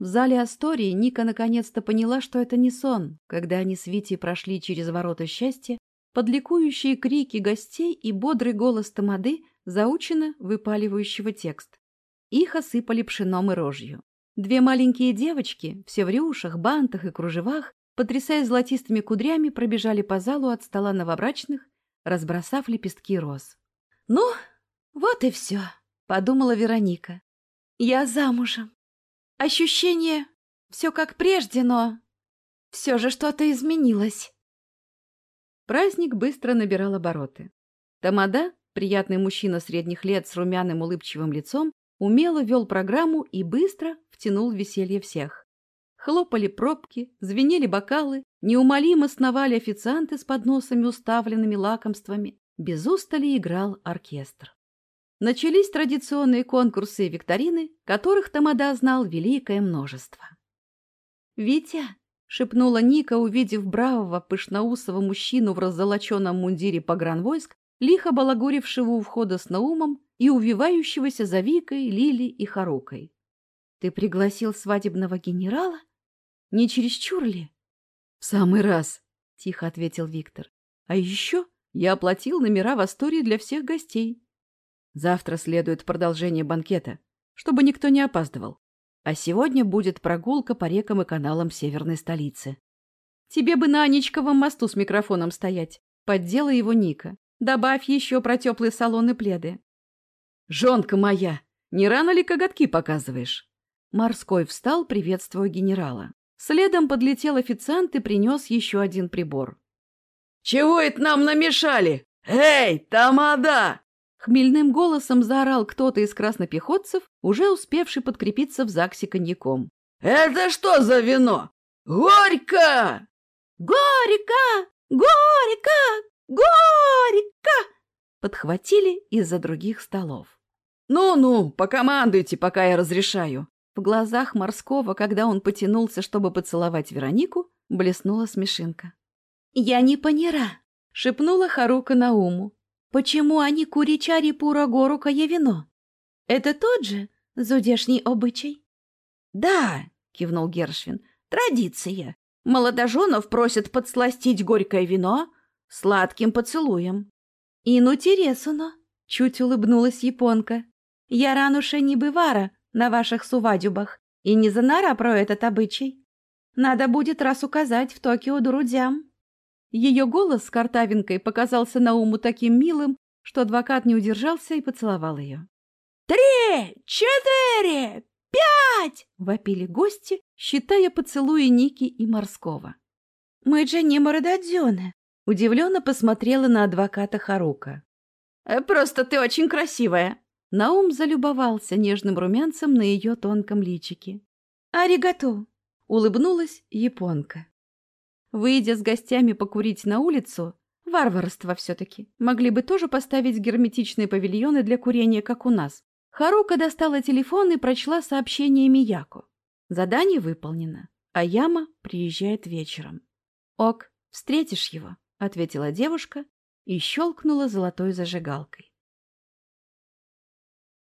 В зале Астории Ника наконец-то поняла, что это не сон, когда они с Витей прошли через ворота счастья, под ликующие крики гостей и бодрый голос тамады, заучено выпаливающего текст. Их осыпали пшеном и рожью. Две маленькие девочки, все в рюшах, бантах и кружевах, потрясая золотистыми кудрями, пробежали по залу от стола новобрачных, разбросав лепестки роз. «Ну, вот и все», — подумала Вероника. «Я замужем. Ощущение все как прежде, но все же что-то изменилось». Праздник быстро набирал обороты. Тамада, приятный мужчина средних лет с румяным улыбчивым лицом, умело вел программу и быстро втянул веселье всех. Хлопали пробки, звенели бокалы, неумолимо сновали официанты с подносами, уставленными лакомствами. Без устали играл оркестр. Начались традиционные конкурсы и викторины, которых Тамада знал великое множество. «Витя!» — шепнула Ника, увидев бравого, пышноусого мужчину в раззолоченном мундире погранвойск, лихо балагурившего у входа с Наумом и увивающегося за Викой, Лили и Харукой. «Ты пригласил свадебного генерала?» Не чересчур ли? — В самый раз, — тихо ответил Виктор. — А еще я оплатил номера в Астории для всех гостей. Завтра следует продолжение банкета, чтобы никто не опаздывал. А сегодня будет прогулка по рекам и каналам северной столицы. Тебе бы на Анечковом мосту с микрофоном стоять. Поддела его Ника. Добавь еще про теплые салоны пледы. Жонка моя, не рано ли коготки показываешь? Морской встал, приветствуя генерала. Следом подлетел официант и принес еще один прибор. «Чего это нам намешали? Эй, тамада!» Хмельным голосом заорал кто-то из краснопехотцев, уже успевший подкрепиться в ЗАГСе коньяком. «Это что за вино? Горько!» «Горько! Горько! Горько!» Подхватили из-за других столов. «Ну-ну, покомандуйте, пока я разрешаю», в глазах морского, когда он потянулся, чтобы поцеловать Веронику, блеснула смешинка. «Я не поняла», — шепнула Харука Науму. «Почему они куричари пура горука вино? Это тот же зудешний обычай?» «Да», — кивнул Гершвин, — «традиция. Молодоженов просят подсластить горькое вино сладким поцелуем». «И ну тересуно», — чуть улыбнулась японка. «Я рануша не бывара, на ваших сувадюбах, и не за нара про этот обычай. Надо будет раз указать в Токио друзьям. Ее голос с картавинкой показался Науму таким милым, что адвокат не удержался и поцеловал ее. «Три! Четыре! Пять!» — вопили гости, считая поцелуи Ники и Морского. «Мы же не Мородадзёны!» — удивленно посмотрела на адвоката Харука. «Э, «Просто ты очень красивая!» Наум залюбовался нежным румянцем на ее тонком личике. «Аригато!» — улыбнулась японка. Выйдя с гостями покурить на улицу, варварство все-таки, могли бы тоже поставить герметичные павильоны для курения, как у нас. Харука достала телефон и прочла сообщение Мияко. Задание выполнено, а Яма приезжает вечером. «Ок, встретишь его», — ответила девушка и щелкнула золотой зажигалкой.